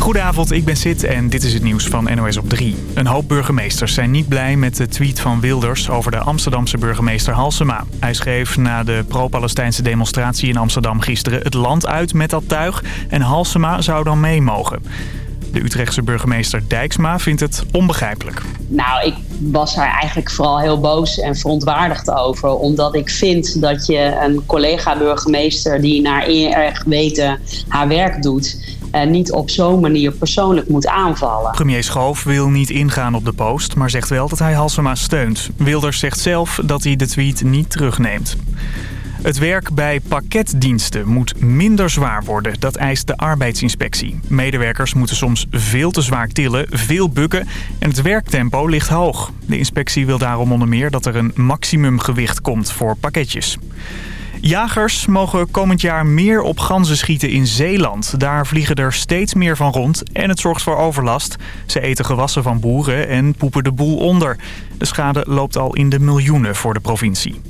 Goedenavond, ik ben Sid en dit is het nieuws van NOS op 3. Een hoop burgemeesters zijn niet blij met de tweet van Wilders over de Amsterdamse burgemeester Halsema. Hij schreef na de pro-Palestijnse demonstratie in Amsterdam gisteren het land uit met dat tuig en Halsema zou dan mee mogen. De Utrechtse burgemeester Dijksma vindt het onbegrijpelijk. Nou, ik was daar eigenlijk vooral heel boos en verontwaardigd over. Omdat ik vind dat je een collega-burgemeester die naar eer weten haar werk doet... Uh, niet op zo'n manier persoonlijk moet aanvallen. Premier Schoof wil niet ingaan op de post, maar zegt wel dat hij Halsema steunt. Wilders zegt zelf dat hij de tweet niet terugneemt. Het werk bij pakketdiensten moet minder zwaar worden. Dat eist de arbeidsinspectie. Medewerkers moeten soms veel te zwaar tillen, veel bukken en het werktempo ligt hoog. De inspectie wil daarom onder meer dat er een maximumgewicht komt voor pakketjes. Jagers mogen komend jaar meer op ganzen schieten in Zeeland. Daar vliegen er steeds meer van rond en het zorgt voor overlast. Ze eten gewassen van boeren en poepen de boel onder. De schade loopt al in de miljoenen voor de provincie.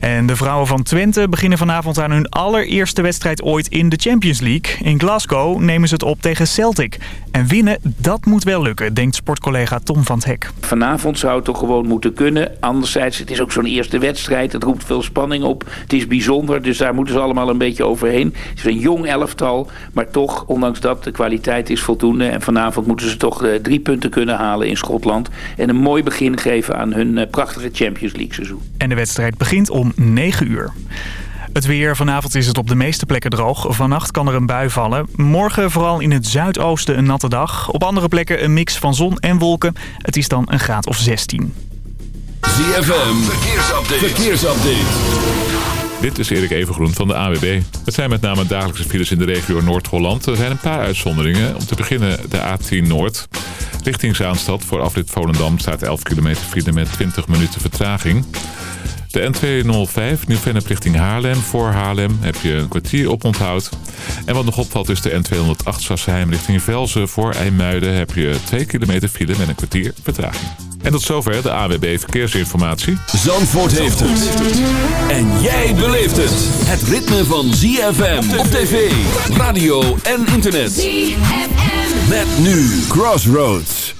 En de vrouwen van Twente beginnen vanavond aan hun allereerste wedstrijd ooit in de Champions League. In Glasgow nemen ze het op tegen Celtic. En winnen, dat moet wel lukken, denkt sportcollega Tom van het Hek. Vanavond zou het toch gewoon moeten kunnen. Anderzijds, het is ook zo'n eerste wedstrijd. Het roept veel spanning op. Het is bijzonder, dus daar moeten ze allemaal een beetje overheen. Het is een jong elftal, maar toch, ondanks dat, de kwaliteit is voldoende. En vanavond moeten ze toch eh, drie punten kunnen halen in Schotland. En een mooi begin geven aan hun eh, prachtige Champions League seizoen. En de wedstrijd begint om 9 uur. Het weer. Vanavond is het op de meeste plekken droog. Vannacht kan er een bui vallen. Morgen vooral in het zuidoosten een natte dag. Op andere plekken een mix van zon en wolken. Het is dan een graad of 16. ZFM. Verkeersupdate. Verkeersupdate. Dit is Erik Evengroen van de AWB. Het zijn met name dagelijkse files in de regio Noord-Holland. Er zijn een paar uitzonderingen. Om te beginnen de A10 Noord. Richting Zaanstad voor afrit Volendam staat 11 kilometer file met 20 minuten vertraging. De N205 Nieuw-Vennep richting Haarlem. Voor Haarlem heb je een kwartier op onthoud. En wat nog opvalt is de N208 Sassheim richting Velzen. Voor IJmuiden heb je 2 kilometer file met een kwartier vertraging. En tot zover de AWB Verkeersinformatie. Zandvoort heeft het. En jij beleeft het. Het ritme van ZFM op tv, radio en internet. ZFM. Met nu Crossroads.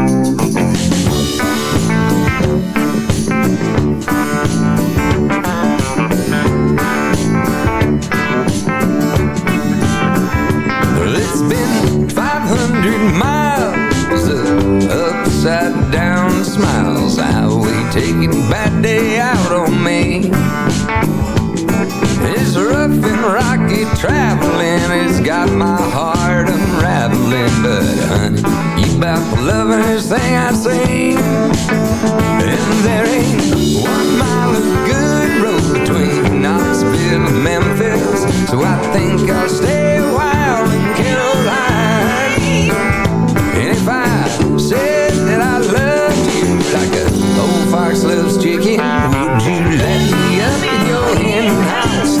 taking a bad day out on me. It's rough and rocky traveling. It's got my heart unraveling. But honey, you about the lovingest thing I've seen. And there ain't one mile of good road between Knoxville and Memphis. So I think I'll stay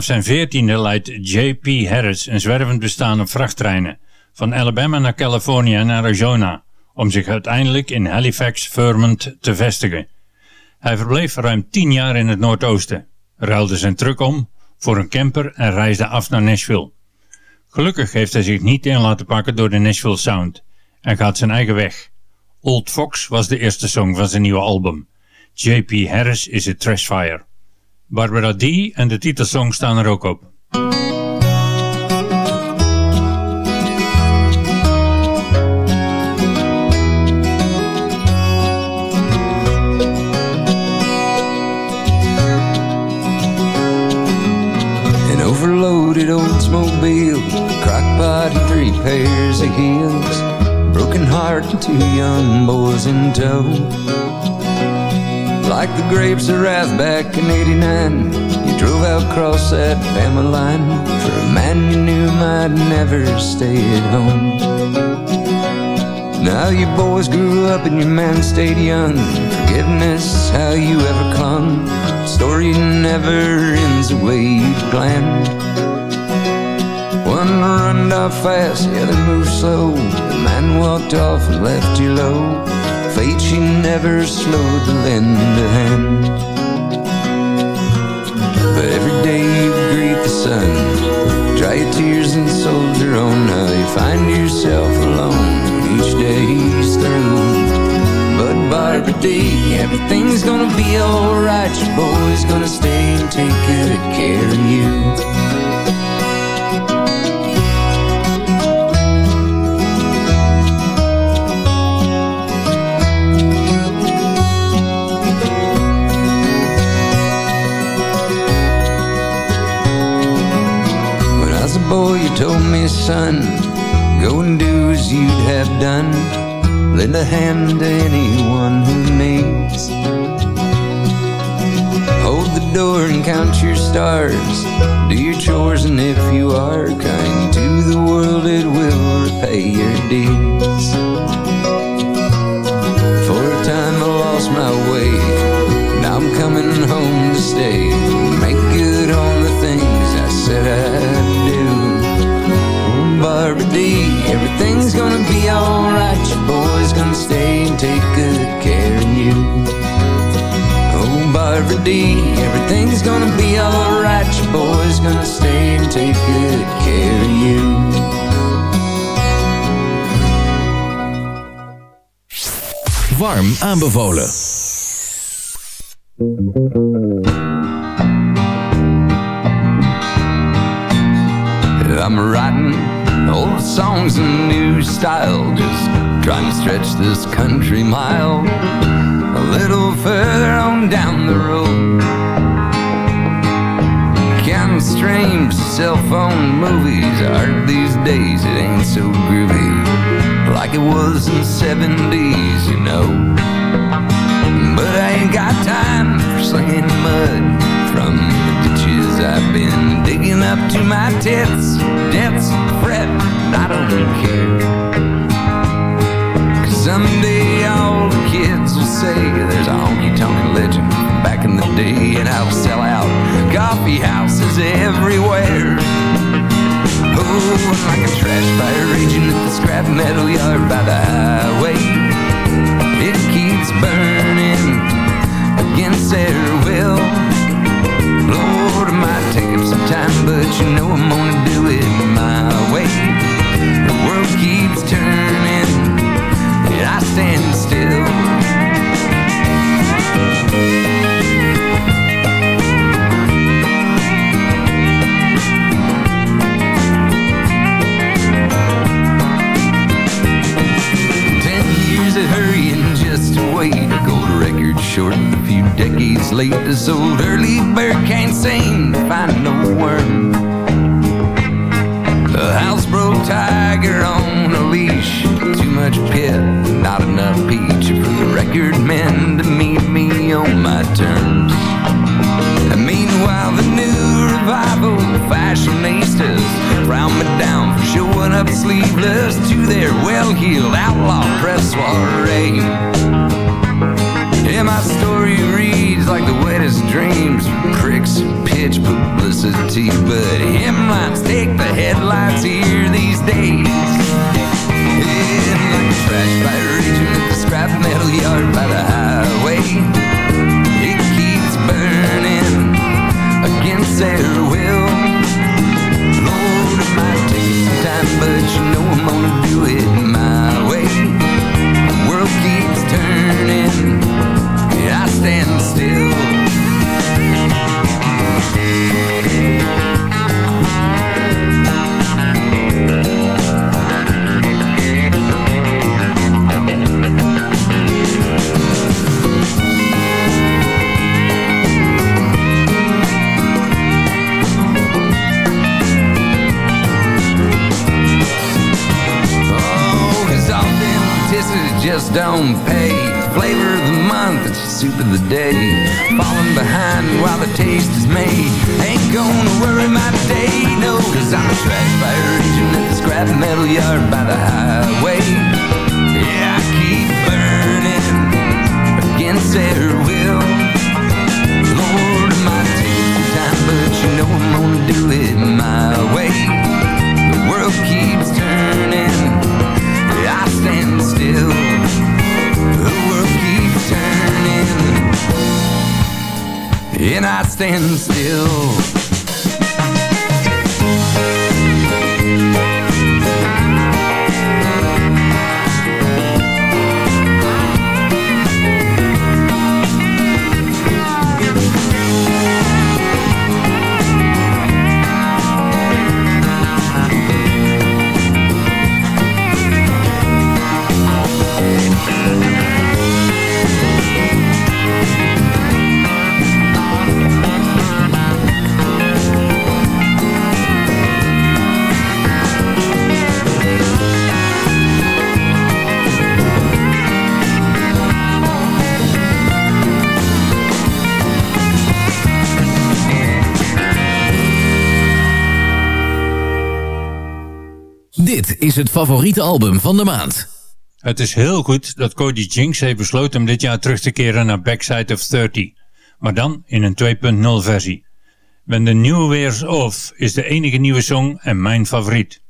Vanaf zijn veertiende leidt J.P. Harris een zwervend bestaan op vrachttreinen, van Alabama naar Californië en Arizona, om zich uiteindelijk in Halifax, Vermont te vestigen. Hij verbleef ruim tien jaar in het Noordoosten, ruilde zijn truck om voor een camper en reisde af naar Nashville. Gelukkig heeft hij zich niet in laten pakken door de Nashville Sound en gaat zijn eigen weg. Old Fox was de eerste song van zijn nieuwe album. J.P. Harris is a Trashfire. Barbara D. en de titelsong staan er ook op. An overloaded Oldsmobile, crockpot and three pairs of heels, broken heart and two young boys in tow. Like the grapes of wrath back in 89, you drove out across that family line for a man you knew might never stay at home. Now you boys grew up and your man stayed young. Forgiveness, how you ever clung. Story never ends the way you planned. One run off fast, the other moved slow. The man walked off and left you low. Fate, she never slowed to lend a hand. But every day you greet the sun, dry your tears and soldier on. Now you find yourself alone when each day's through. But Barbara D, everything's gonna be alright. Your boy's gonna stay and take good care of you. Son, go and do as you'd have done. Lend a hand to anyone who needs. Hold the door and count your stars. Do your chores, and if you are kind to the world, it will repay your deeds. For a time I lost my way. Everything's gonna be alright. Your boy's gonna stay and take good care of you. Oh, Barbara D, everything's gonna be alright. Your boy's gonna stay and take good care of you. Warm aanbevolen. Stretch this country mile a little further on down the road. Counting streams, cell phone movies, art these days it ain't so groovy like it was in the 70s, you know. But I ain't got time for slinging mud from the ditches I've been digging up to my tits. Debts, fret, I don't care. Someday all the kids will say there's a honky tonk legend back in the day, and I'll sell out coffee houses everywhere. Oh, like a trash fire raging at the scrap metal yard by the highway. It keeps burning This just don't pay. Flavor of the month, it's the soup of the day. Falling behind while the taste is made. Ain't gonna worry my day, no, cause I'm a trash fire agent at the scrap metal yard by the highway. Yeah, I keep burning against their will. Lord, it might take some time, but you know I'm gonna do it my way. The world keeps turning, and I stand still. Is het favoriete album van de maand. Het is heel goed dat Cody Jinks heeft besloten om dit jaar terug te keren naar Backside of 30. Maar dan in een 2.0 versie. When the New Wears Off is de enige nieuwe song en mijn favoriet.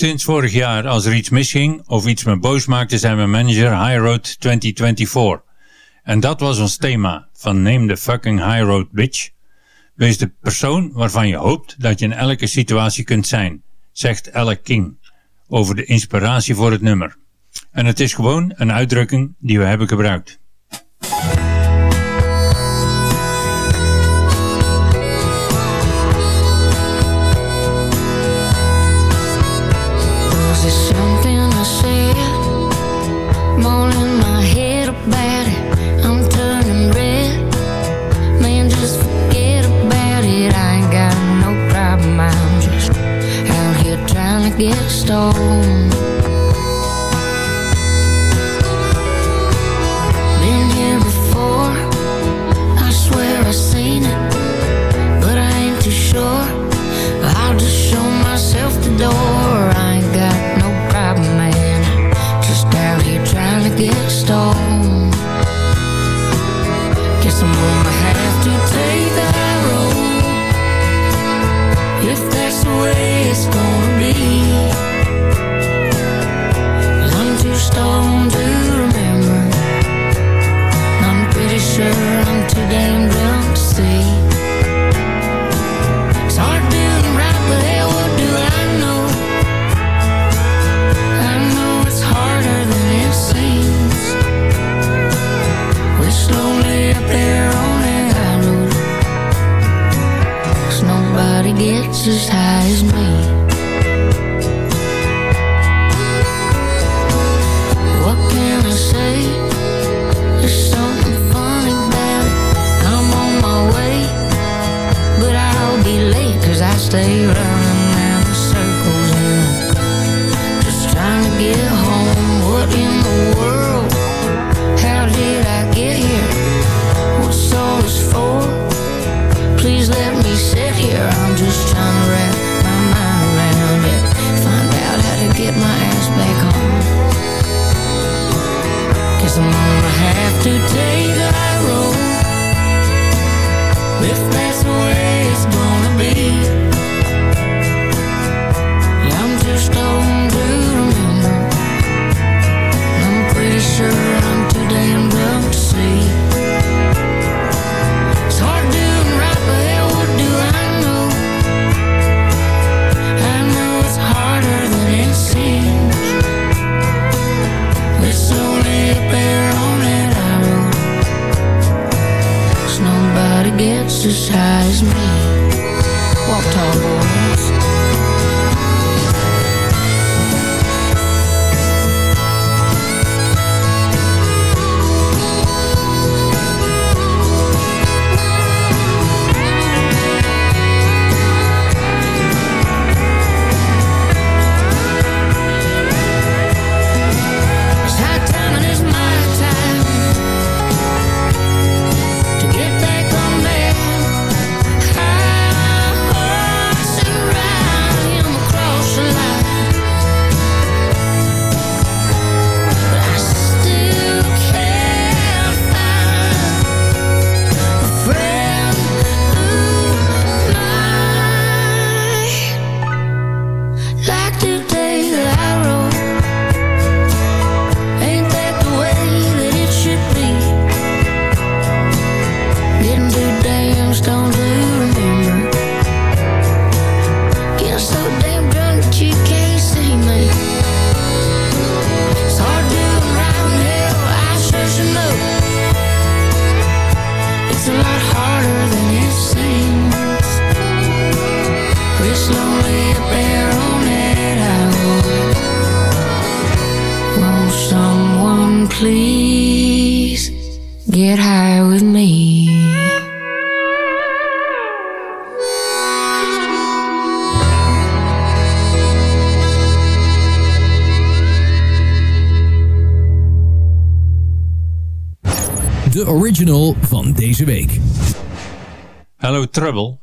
Sinds vorig jaar, als er iets misging of iets me boos maakte, zijn we manager High Road 2024. En dat was ons thema, van neem de fucking high road bitch. Wees de persoon waarvan je hoopt dat je in elke situatie kunt zijn, zegt Alec King over de inspiratie voor het nummer. En het is gewoon een uitdrukking die we hebben gebruikt. stone.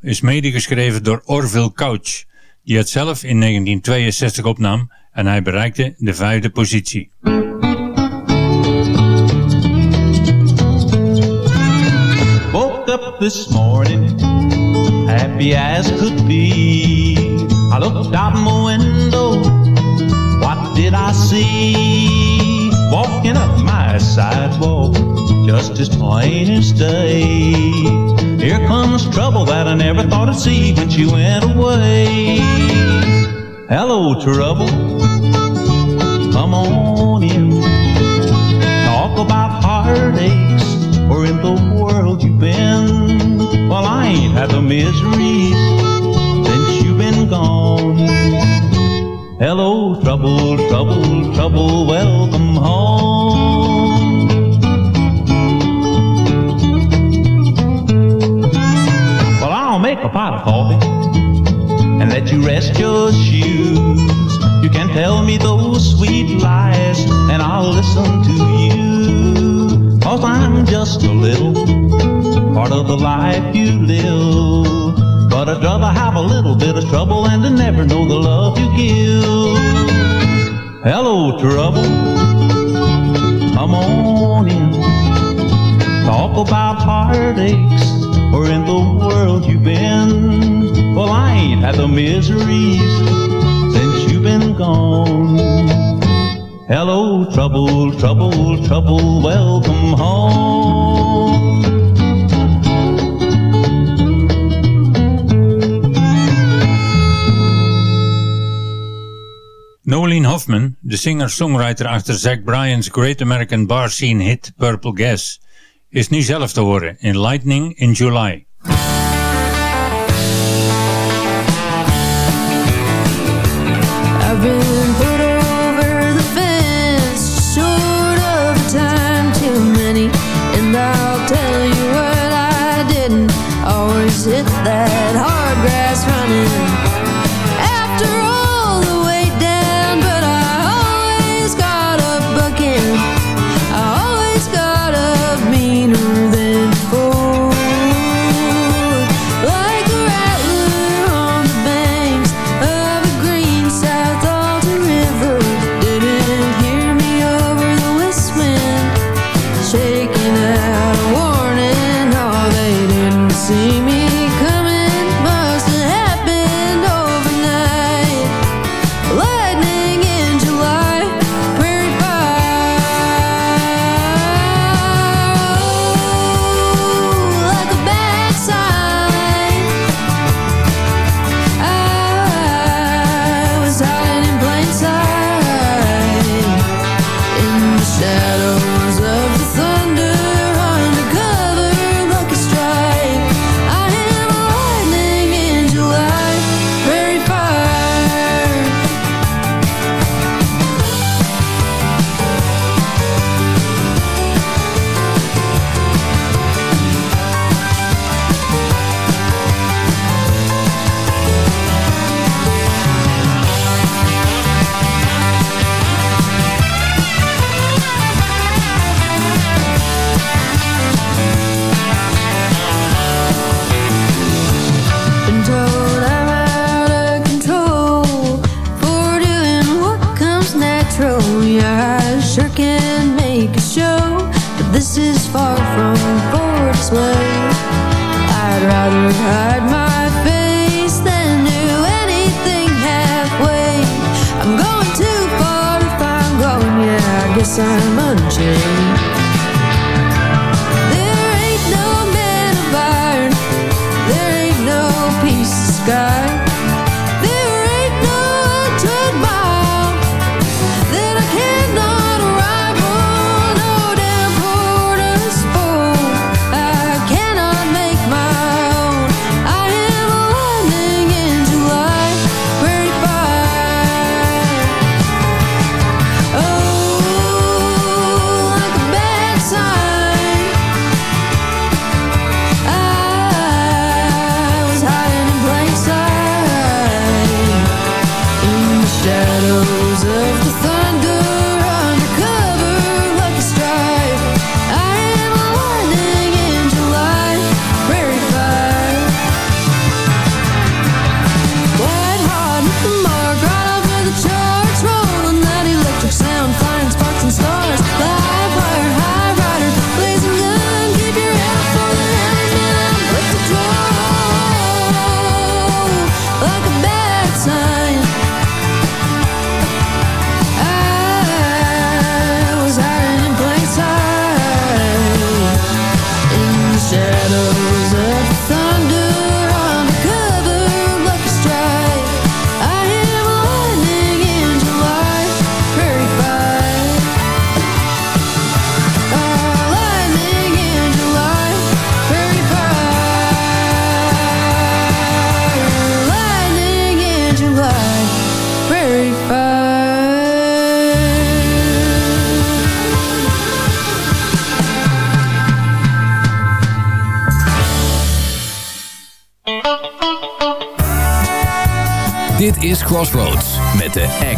Is medegeschreven door Orville Couch, die het zelf in 1962 opnam en hij bereikte de vijfde positie. Woke up this morning, happy as could be. I looked out my window, what did I see? Walking up my sidewalk, just as plain as day. Here comes trouble that I never thought I'd see when she went away. Hello, trouble, come on in. Talk about heartaches, where in the world you've been? Well, I ain't had the miseries since you've been gone. Hello, trouble, trouble, trouble, welcome home. Well, I'll make a pot of coffee and let you rest your shoes. You can tell me those sweet lies, and I'll listen to you. Cause I'm just a little part of the life you live. But I'd rather have a little bit of trouble and to never know the love you give. Hello, trouble. Come on in. Talk about heartaches. Where in the world you've been? Well, I ain't had the miseries since you've been gone. Hello, trouble, trouble, trouble, welcome home. Nolene Hoffman, de singer-songwriter achter Zach Bryan's Great American Bar Scene hit Purple Gas, is nu zelf te horen in Lightning in July.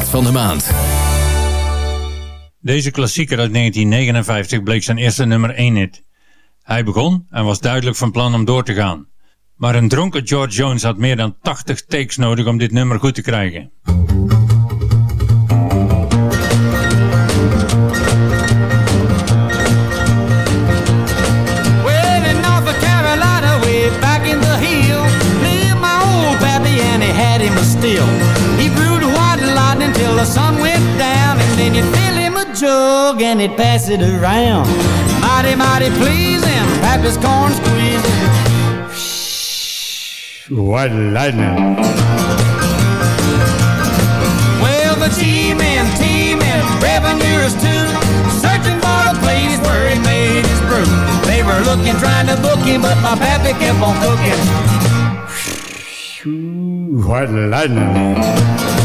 Van de maand. Deze klassieker uit 1959 bleek zijn eerste nummer 1 hit. Hij begon en was duidelijk van plan om door te gaan. Maar een dronken George Jones had meer dan 80 takes nodig om dit nummer goed te krijgen. Jug and he'd pass it around. Mighty, mighty pleasing, pappy's corn squeezing. White lightning. Well, the G-men, T-men, revenuers too, searching for a place where he made his brew. They were looking, trying to book him, but my pappy kept on cooking. White lightning.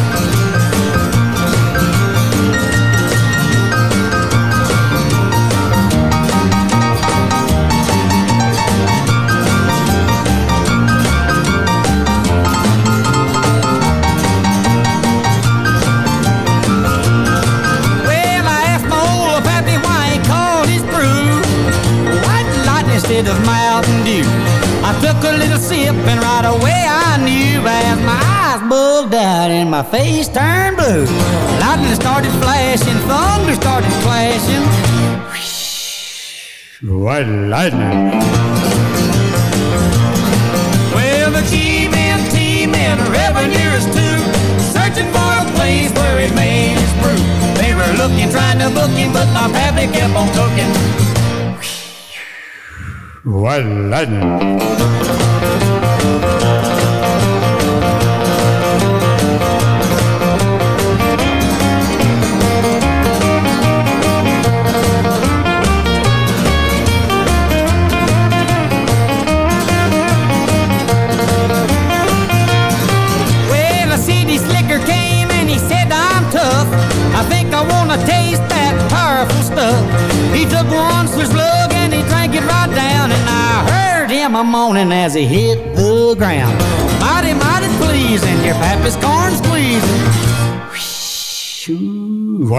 Lightning of Mountain Dew. I took a little sip and right away I knew as my eyes bugged out and my face turned blue. Lightning started flashing, thunder started clashing. White lightning. Well, the G-men, T-men, revenuers too, searching for a place where he made his brew. They were looking, trying to book him, but my pappy kept on cooking. White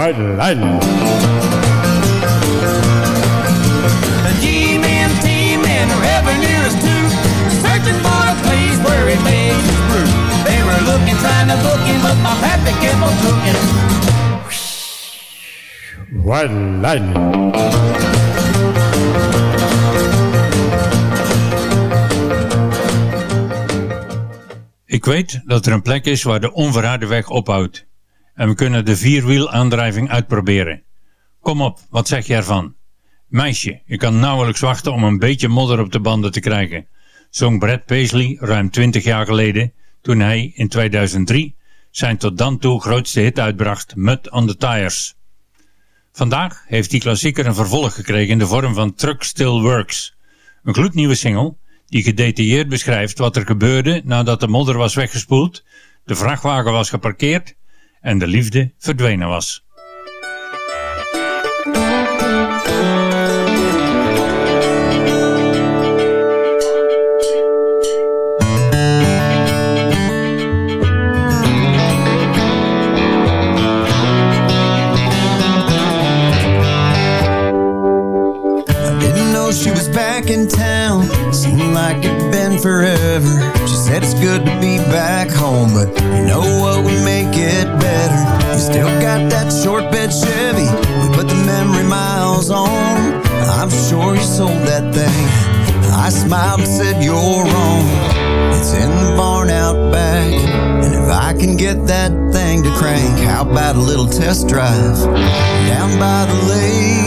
Lightning. The G-men, T-men, revenuers too, searching for a place where he made his brew. They were looking, trying to book him, but my pappy kept on cooking. White lightning. Ik weet dat er een plek is waar de onverharde weg ophoudt. En we kunnen de vierwielaandrijving uitproberen. Kom op, wat zeg je ervan? Meisje, je kan nauwelijks wachten om een beetje modder op de banden te krijgen, zong Brad Paisley ruim 20 jaar geleden toen hij in 2003 zijn tot dan toe grootste hit uitbracht Mud on the Tires. Vandaag heeft die klassieker een vervolg gekregen in de vorm van Truck Still Works, een gloednieuwe single die gedetailleerd beschrijft wat er gebeurde nadat de modder was weggespoeld, de vrachtwagen was geparkeerd en de liefde verdwenen was. In town. Seemed like it'd been forever. She said it's good to be back home, but you know what would short bed Chevy. We put the memory miles on. I'm sure you sold that thing. I smiled and said you're wrong. It's in the barn out back. And if I can get that thing to crank, how about a little test drive down by the lake?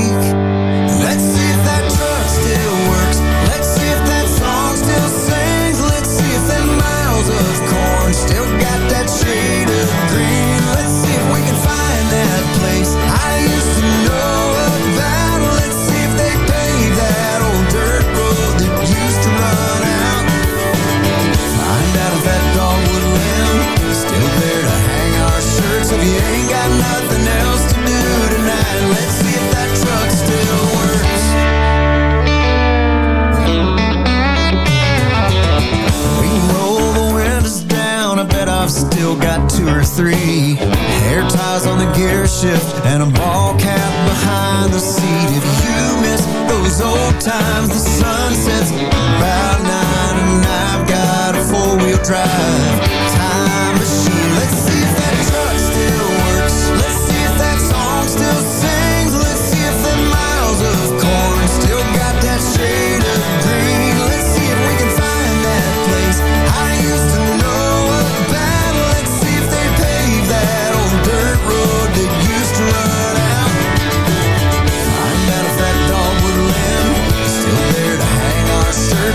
still got two or three Hair ties on the gear shift And a ball cap behind the seat. If you miss those old times The sun sets. About nine And I've got a four-wheel drive.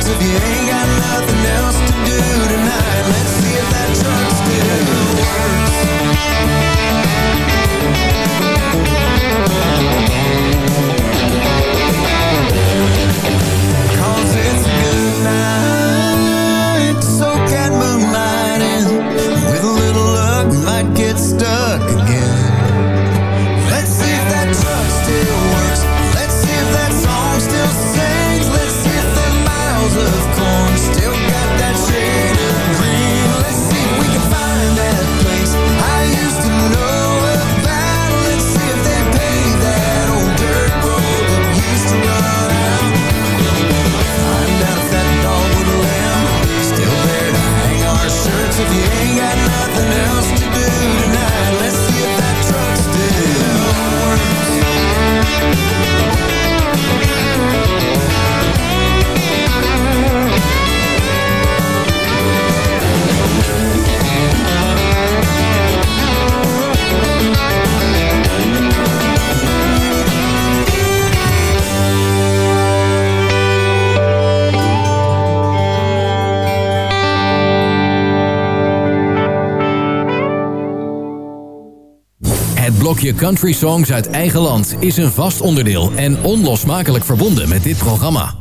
Cause if you ain't got Je country songs uit eigen land is een vast onderdeel en onlosmakelijk verbonden met dit programma.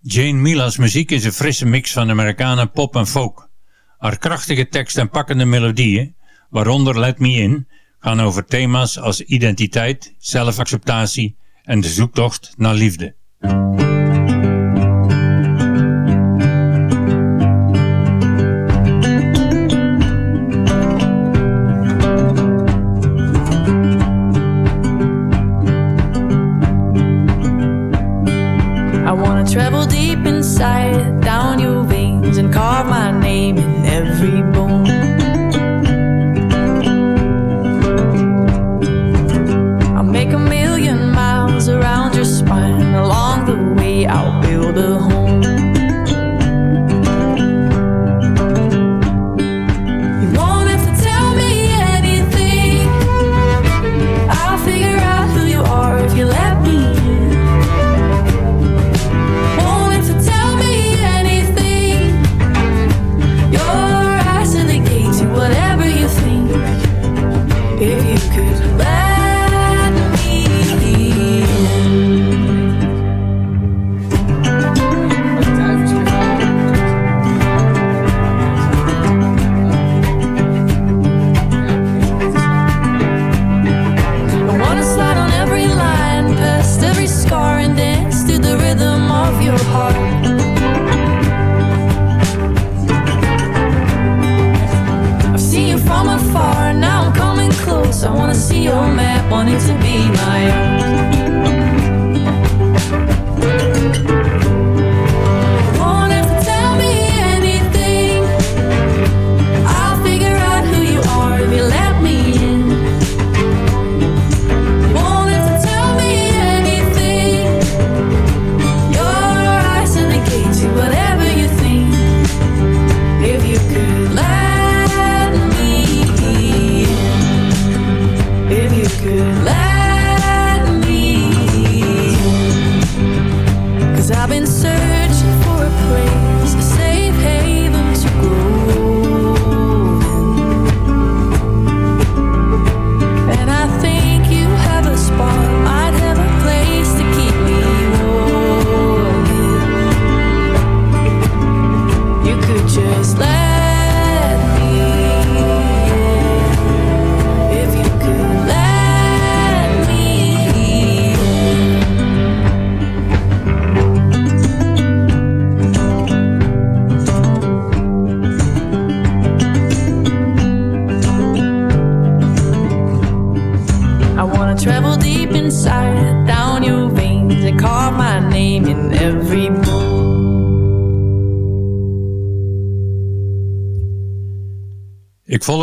Jane Mila's muziek is een frisse mix van Amerikanen pop en folk. Haar krachtige tekst en pakkende melodieën, waaronder Let Me In, gaan over thema's als identiteit, zelfacceptatie en de zoektocht naar liefde. travel deep inside, down your veins, and carve my name in every bone.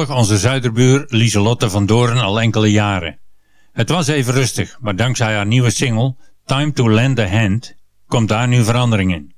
volg onze zuiderbuur Lieselotte van Doorn al enkele jaren. Het was even rustig, maar dankzij haar nieuwe single Time to Lend a Hand komt daar nu verandering in.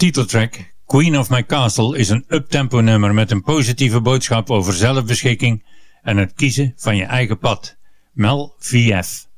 titeltrack Queen of My Castle is een uptempo nummer met een positieve boodschap over zelfbeschikking en het kiezen van je eigen pad. Mel VF.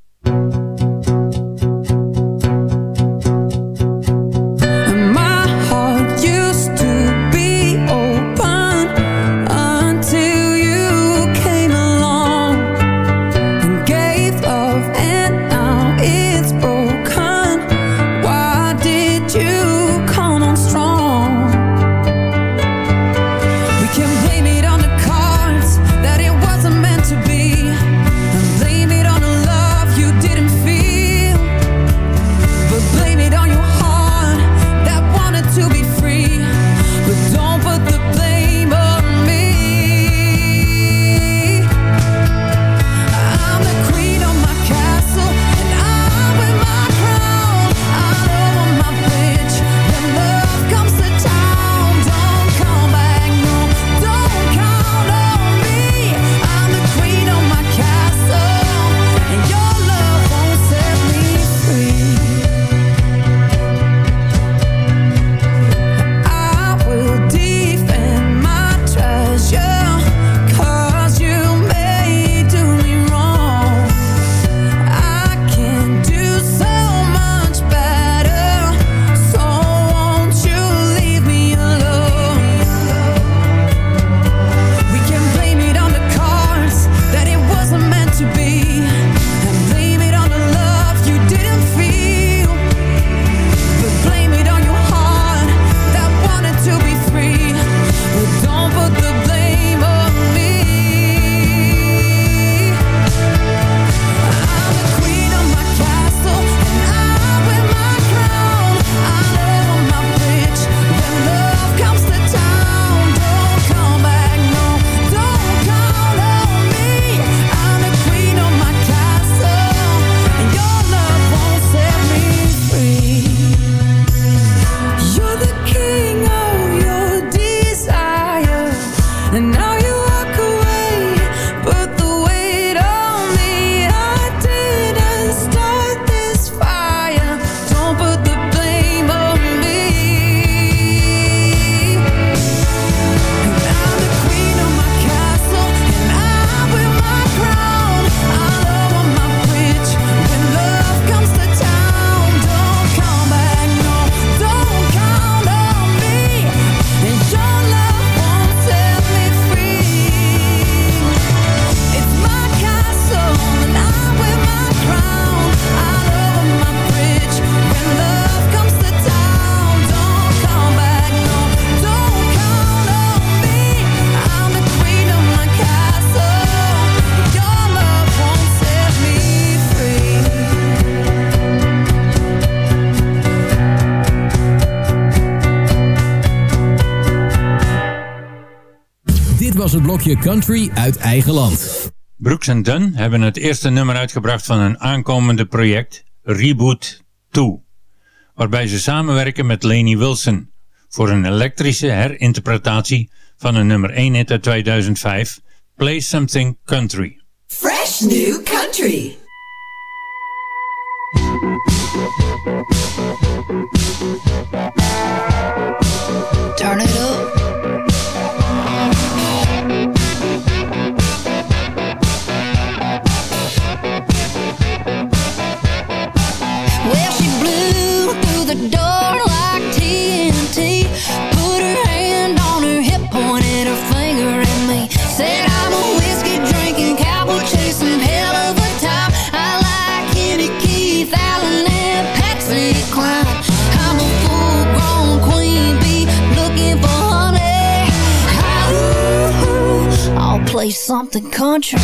Was het blokje country uit eigen land. Brooks Dunn hebben het eerste nummer uitgebracht van hun aankomende project Reboot 2, waarbij ze samenwerken met Laney Wilson voor een elektrische herinterpretatie van een nummer 1 hit uit 2005, Play Something Country. Fresh new country. Turn it up. Play something country.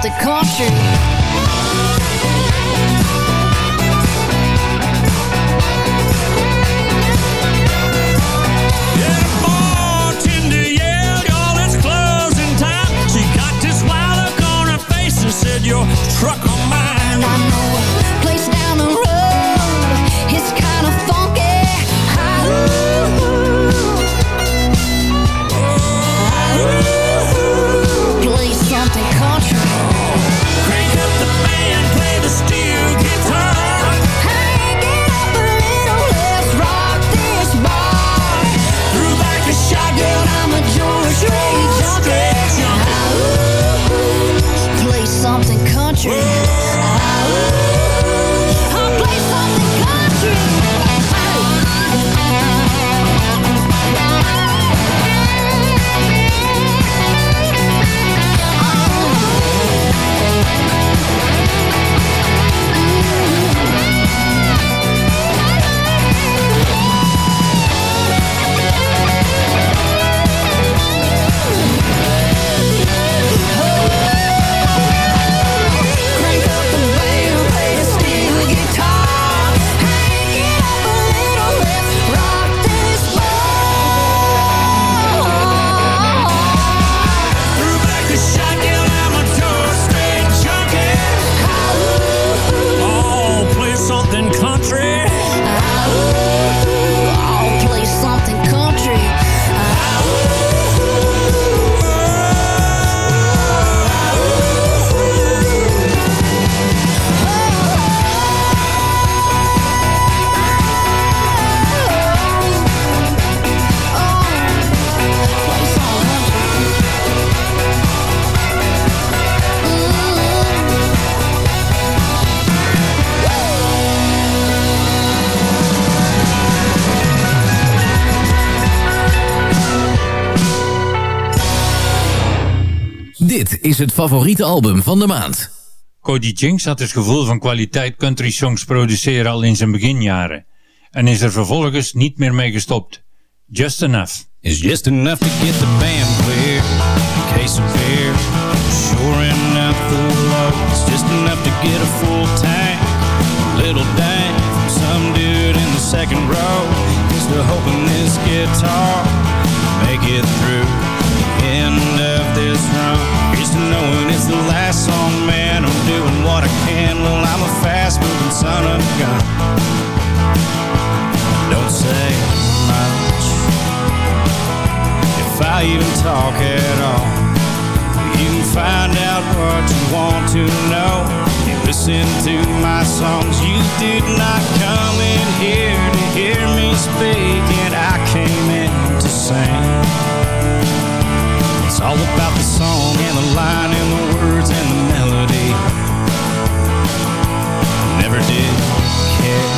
Something country. Is het favoriete album van de maand. Cody Jinks had het gevoel van kwaliteit country songs produceren al in zijn beginjaren. En is er vervolgens niet meer mee gestopt. Just Enough. It's just enough to get the band clear. A case of beer. Sure enough, the load's just enough to get a full tank. A little dank from some dude in the second row. Just to hoping this guitar make it through the end of this run. To knowing it's the last song, man. I'm doing what I can. Well, I'm a fast moving son of a gun. Don't say much if I even talk at all. You can find out what you want to know. You listen to my songs. You did not come in here to hear me speak, and I came in it's all about the song and the line and the words and the melody. Never did care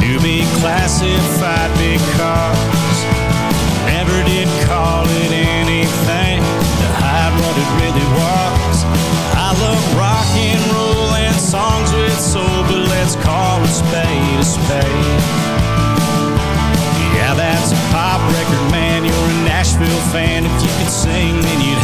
to be classified because never did call it anything to hide what it really was. I love rock and roll and songs with soul, but let's call a spade a spade. Nashville fan. If you could sing, then you'd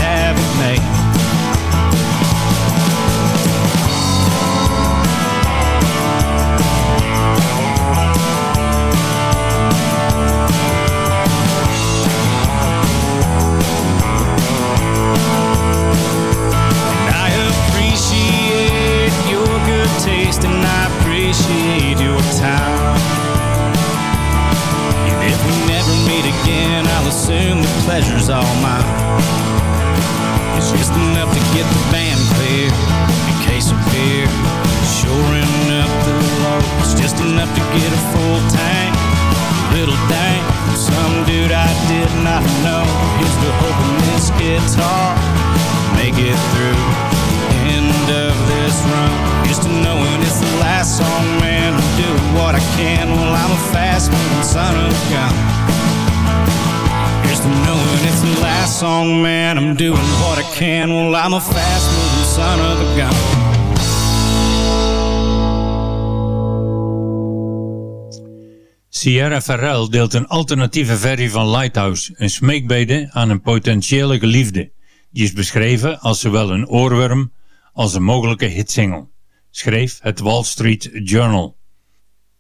Sierra Farrell deelt een alternatieve versie van Lighthouse, een smeekbede aan een potentiële geliefde. Die is beschreven als zowel een oorworm als een mogelijke hitsingle, schreef het Wall Street Journal.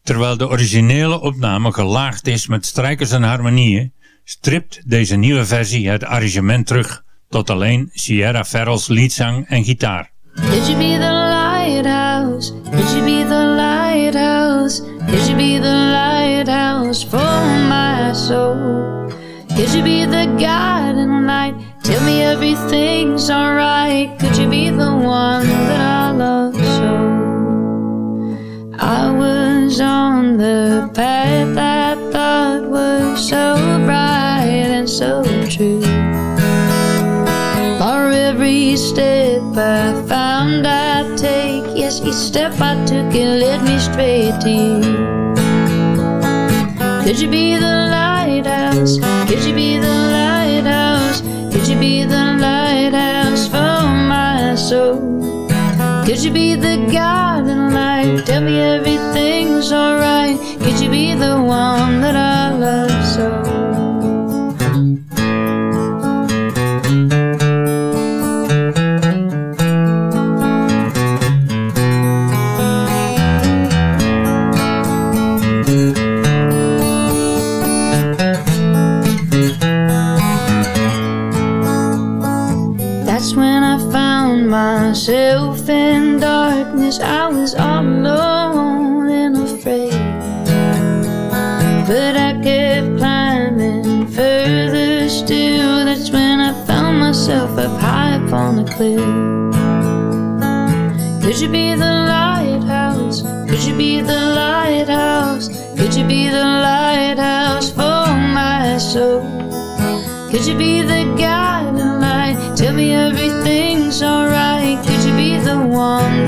Terwijl de originele opname gelaagd is met strijkers en harmonieën, stript deze nieuwe versie het arrangement terug tot alleen Sierra Farrell's liedzang en gitaar. Could you be the lighthouse for my soul? Could you be the guiding light? Tell me everything's alright. Could you be the one that I love so? I was on the path I thought was so bright and so true. For every step I found I'd yes, each step I took, it led me straight to you. Could you be the lighthouse? Could you be the lighthouse? Could you be the lighthouse for my soul? Could you be the guiding light? Tell me everything's alright. Could you be the one that I love so? Cliff. Could you be the lighthouse? Could you be the lighthouse? Could you be the lighthouse for my soul? Could you be the guiding light? Tell me everything's alright. Could you be the one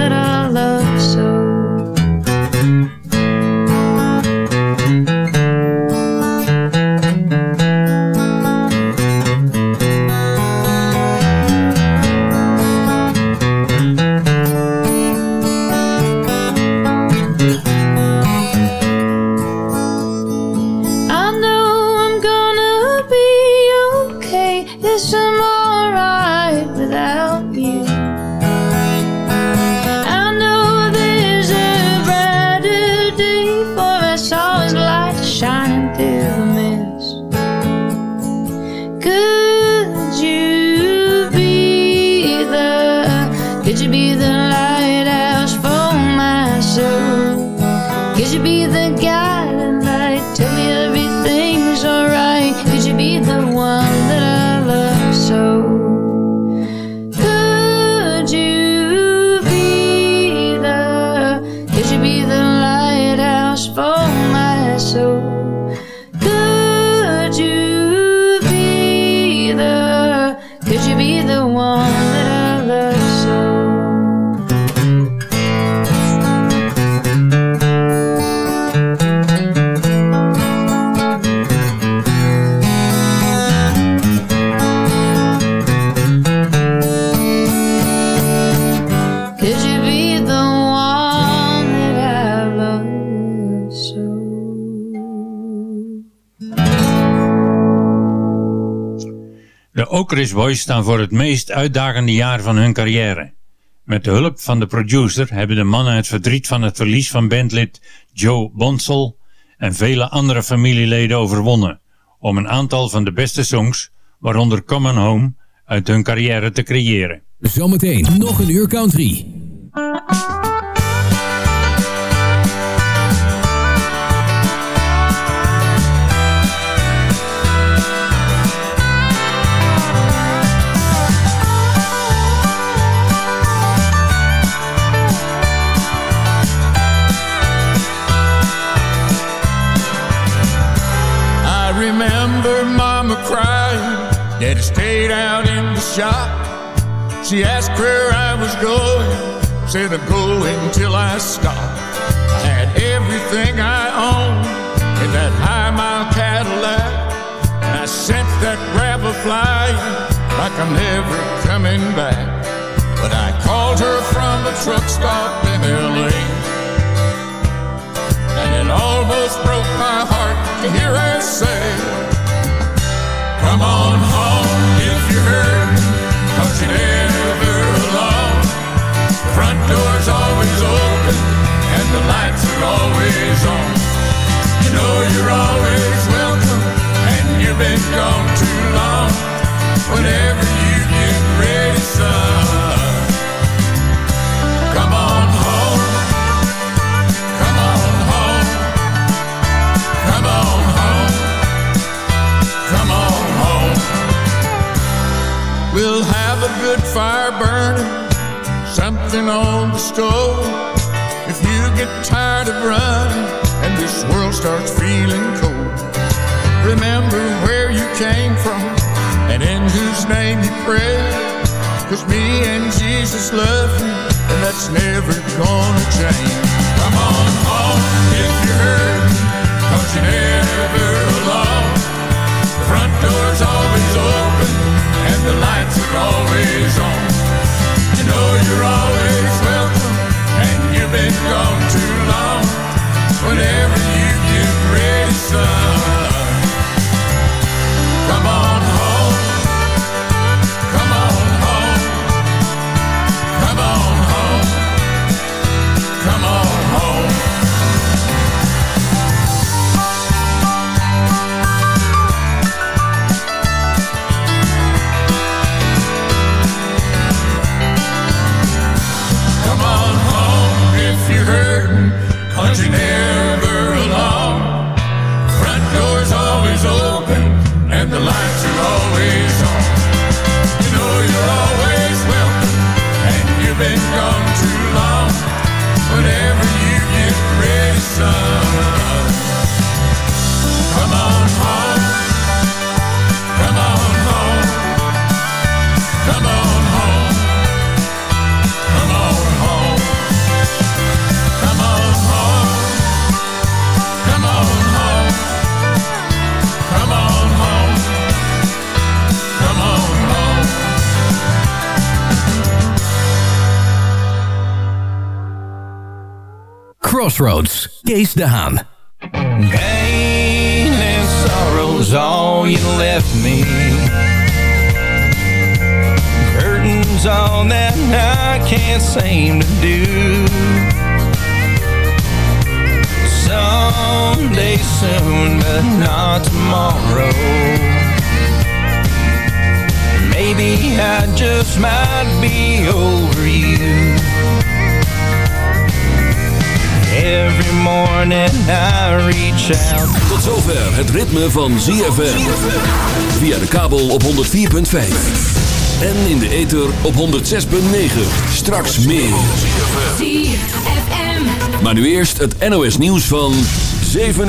Okris Boys staan voor het meest uitdagende jaar van hun carrière. Met de hulp van de producer hebben de mannen het verdriet van het verlies van bandlid Joe Bonsel en vele andere familieleden overwonnen om een aantal van de beste songs, waaronder Common Home, uit hun carrière te creëren. Zometeen nog een uur country. Daddy stayed out in the shop. She asked where I was going. Said I'm going till I stop. I had everything I owned in that high mile Cadillac. And I sent that gravel flying like I'm never coming back. But I called her from a truck stop in LA. And it almost broke my heart to hear her say, Come on home if you're hurting, cause you're never alone. The front door's always open, and the lights are always on. You know you're always welcome, and you've been gone too long. Whenever you get ready, son, good fire burning, something on the stove. If you get tired of running and this world starts feeling cold, remember where you came from and in whose name you pray. Cause me and Jesus love you, and that's never gonna change. Come on home if you're hurting, cause you're never alone. The front door's always open, the lights are always on. You know you're always welcome, and you've been gone too long. Whenever you get ready, son, Crossroads, Kees de Haan. Pain and sorrow's all you left me. Curtains all that I can't seem to do. Someday soon, but not tomorrow. Maybe I just might be over you. Every morning I reach out. Tot zover het ritme van ZFM. Via de kabel op 104.5. En in de ether op 106.9. Straks meer. ZFM. Maar nu eerst het NOS nieuws van 7 uur.